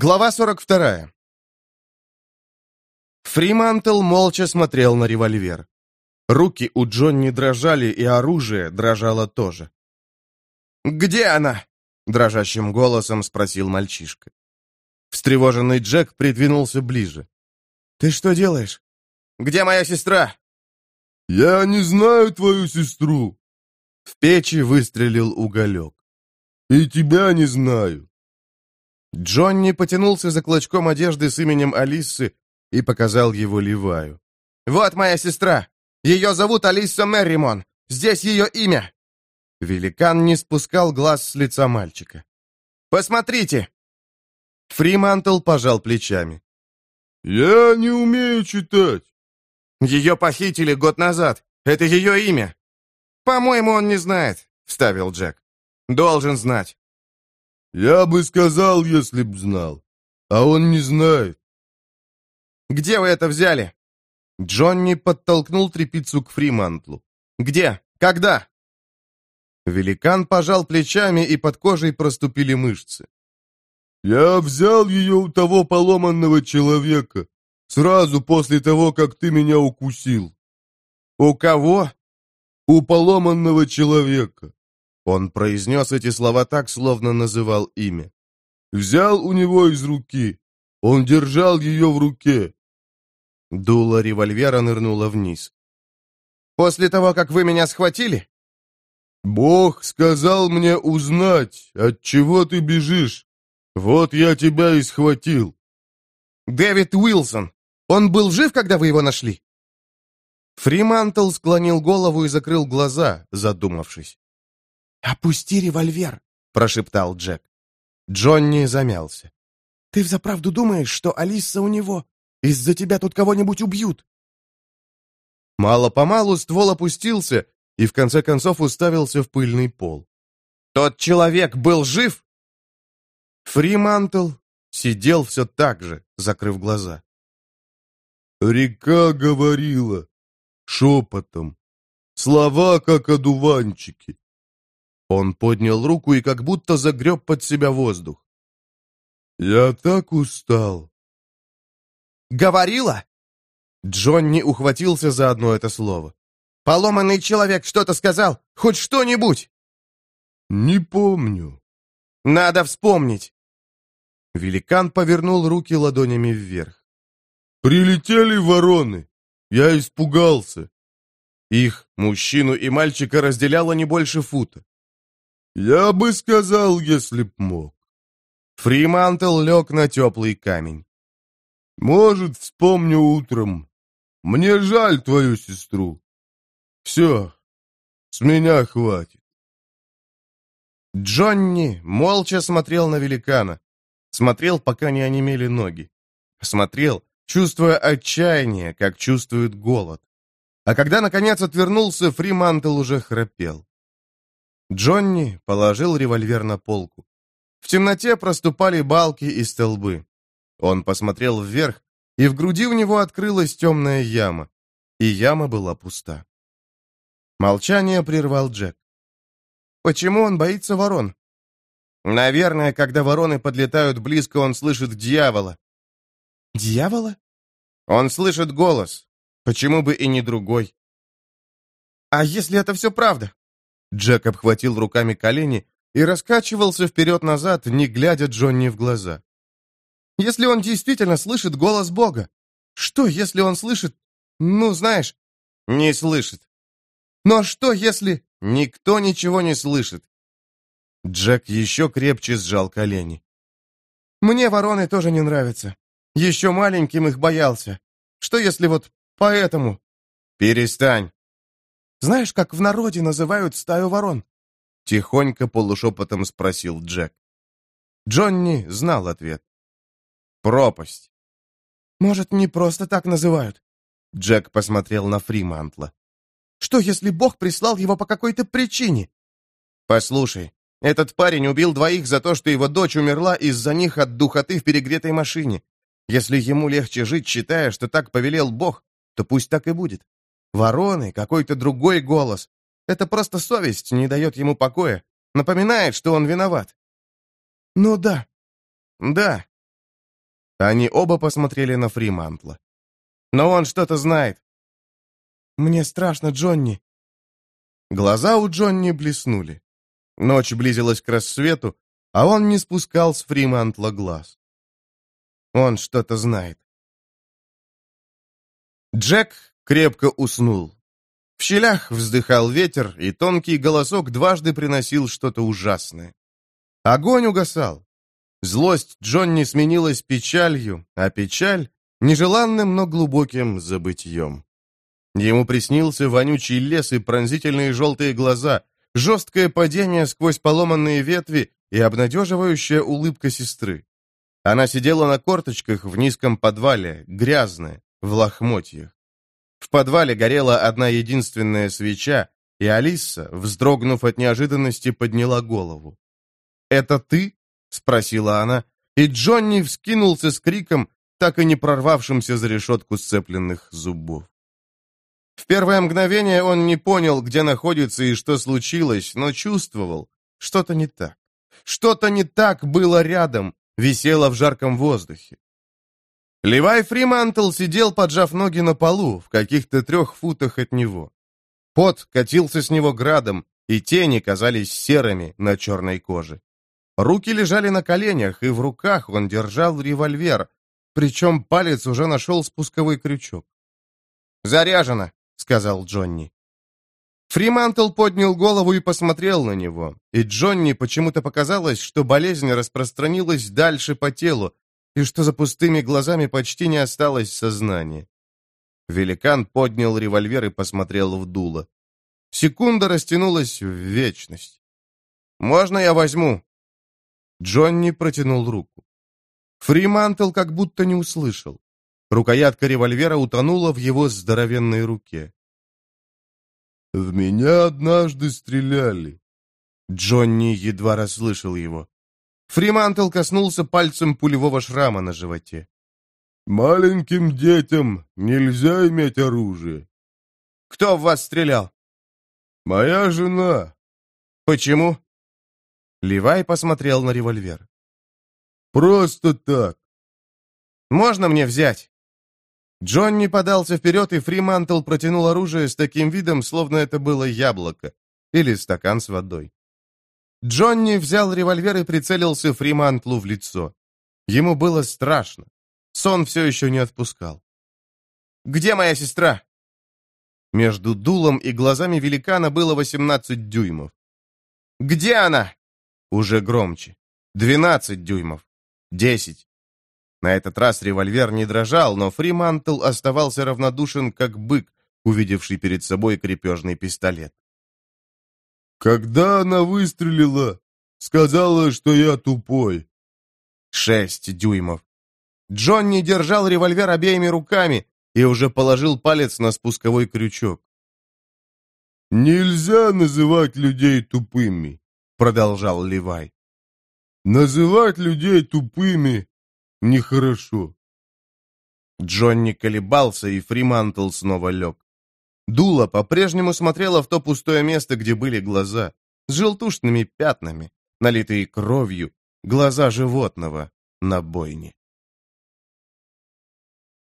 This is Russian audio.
Глава 42. Фримантл молча смотрел на револьвер. Руки у Джонни дрожали, и оружие дрожало тоже. «Где она?» — дрожащим голосом спросил мальчишка. Встревоженный Джек придвинулся ближе. «Ты что делаешь? Где моя сестра?» «Я не знаю твою сестру». В печи выстрелил уголек. «И тебя не знаю». Джонни потянулся за клочком одежды с именем Алисы и показал его Ливаю. «Вот моя сестра! Ее зовут Алиса Мерримон! Здесь ее имя!» Великан не спускал глаз с лица мальчика. «Посмотрите!» Фримантл пожал плечами. «Я не умею читать». «Ее похитили год назад. Это ее имя». «По-моему, он не знает», — вставил Джек. «Должен знать». «Я бы сказал, если б знал. А он не знает». «Где вы это взяли?» Джонни подтолкнул трепицу к Фримантлу. «Где? Когда?» Великан пожал плечами, и под кожей проступили мышцы. «Я взял ее у того поломанного человека, сразу после того, как ты меня укусил». «У кого?» «У поломанного человека». Он произнес эти слова так, словно называл имя. «Взял у него из руки. Он держал ее в руке». Дуло револьвера нырнуло вниз. «После того, как вы меня схватили?» «Бог сказал мне узнать, от чего ты бежишь. Вот я тебя и схватил». «Дэвид Уилсон! Он был жив, когда вы его нашли?» Фримантл склонил голову и закрыл глаза, задумавшись. «Опусти револьвер», — прошептал Джек. Джонни замялся. «Ты взаправду думаешь, что Алиса у него? Из-за тебя тут кого-нибудь убьют?» Мало-помалу ствол опустился и в конце концов уставился в пыльный пол. «Тот человек был жив?» Фримантл сидел все так же, закрыв глаза. «Река говорила, шепотом, слова, как одуванчики. Он поднял руку и как будто загреб под себя воздух. «Я так устал». «Говорила?» Джонни ухватился за одно это слово. «Поломанный человек что-то сказал? Хоть что-нибудь?» «Не помню». «Надо вспомнить». Великан повернул руки ладонями вверх. «Прилетели вороны. Я испугался». Их, мужчину и мальчика, разделяло не больше фута. «Я бы сказал, если б мог». Фримантл лег на теплый камень. «Может, вспомню утром. Мне жаль твою сестру. Все, с меня хватит». Джонни молча смотрел на великана. Смотрел, пока не онемели ноги. Смотрел, чувствуя отчаяние, как чувствует голод. А когда, наконец, отвернулся, Фримантл уже храпел. Джонни положил револьвер на полку. В темноте проступали балки и столбы. Он посмотрел вверх, и в груди у него открылась темная яма. И яма была пуста. Молчание прервал Джек. «Почему он боится ворон?» «Наверное, когда вороны подлетают близко, он слышит дьявола». «Дьявола?» «Он слышит голос. Почему бы и не другой?» «А если это все правда?» Джек обхватил руками колени и раскачивался вперед-назад, не глядя Джонни в глаза. «Если он действительно слышит голос Бога, что, если он слышит... Ну, знаешь...» «Не слышит». «Но что, если...» «Никто ничего не слышит». Джек еще крепче сжал колени. «Мне вороны тоже не нравятся. Еще маленьким их боялся. Что, если вот поэтому...» «Перестань!» Знаешь, как в народе называют стаю ворон?» Тихонько полушепотом спросил Джек. Джонни знал ответ. «Пропасть». «Может, не просто так называют?» Джек посмотрел на Фримантла. «Что, если Бог прислал его по какой-то причине?» «Послушай, этот парень убил двоих за то, что его дочь умерла из-за них от духоты в перегретой машине. Если ему легче жить, считая, что так повелел Бог, то пусть так и будет. Вороны, какой-то другой голос. Это просто совесть не дает ему покоя. Напоминает, что он виноват. Ну да. Да. Они оба посмотрели на Фримантла. «Но он что-то знает». «Мне страшно, Джонни». Глаза у Джонни блеснули. Ночь близилась к рассвету, а он не спускал с Фримантла глаз. Он что-то знает. Джек крепко уснул. В щелях вздыхал ветер, и тонкий голосок дважды приносил что-то ужасное. Огонь угасал. Злость Джонни сменилась печалью, а печаль — нежеланным, но глубоким забытьем. Ему приснился вонючий лес и пронзительные желтые глаза, жесткое падение сквозь поломанные ветви и обнадеживающая улыбка сестры. Она сидела на корточках в низком подвале, грязная, в лохмотьях. В подвале горела одна единственная свеча, и Алиса, вздрогнув от неожиданности, подняла голову. «Это ты?» — спросила она, и Джонни вскинулся с криком, так и не прорвавшимся за решетку сцепленных зубов. В первое мгновение он не понял, где находится и что случилось, но чувствовал, что-то не так. Что-то не так было рядом, висело в жарком воздухе. Левай Фримантл сидел, поджав ноги на полу, в каких-то трех футах от него. Пот катился с него градом, и тени казались серыми на черной коже. Руки лежали на коленях, и в руках он держал револьвер, причем палец уже нашел спусковой крючок. «Заряжено», — сказал Джонни. Фримантл поднял голову и посмотрел на него, и Джонни почему-то показалось, что болезнь распространилась дальше по телу, и что за пустыми глазами почти не осталось сознания. Великан поднял револьвер и посмотрел в дуло. Секунда растянулась в вечность. «Можно я возьму?» Джонни протянул руку. Фримантл как будто не услышал. Рукоятка револьвера утонула в его здоровенной руке. «В меня однажды стреляли». Джонни едва расслышал его. Фримантл коснулся пальцем пулевого шрама на животе. «Маленьким детям нельзя иметь оружие». «Кто в вас стрелял?» «Моя жена». «Почему?» Левай посмотрел на револьвер. «Просто так». «Можно мне взять?» Джонни подался вперед, и Фримантл протянул оружие с таким видом, словно это было яблоко или стакан с водой. Джонни взял револьвер и прицелился Фримантлу в лицо. Ему было страшно. Сон все еще не отпускал. «Где моя сестра?» Между дулом и глазами великана было 18 дюймов. «Где она?» Уже громче. 12 дюймов. 10. На этот раз револьвер не дрожал, но Фримантл оставался равнодушен, как бык, увидевший перед собой крепежный пистолет. «Когда она выстрелила, сказала, что я тупой». Шесть дюймов. Джонни держал револьвер обеими руками и уже положил палец на спусковой крючок. «Нельзя называть людей тупыми», — продолжал Левай. «Называть людей тупыми Нехорошо. Джонни колебался, и Фримантл снова лег. Дула по-прежнему смотрела в то пустое место, где были глаза, с желтушными пятнами, налитые кровью, глаза животного на бойне.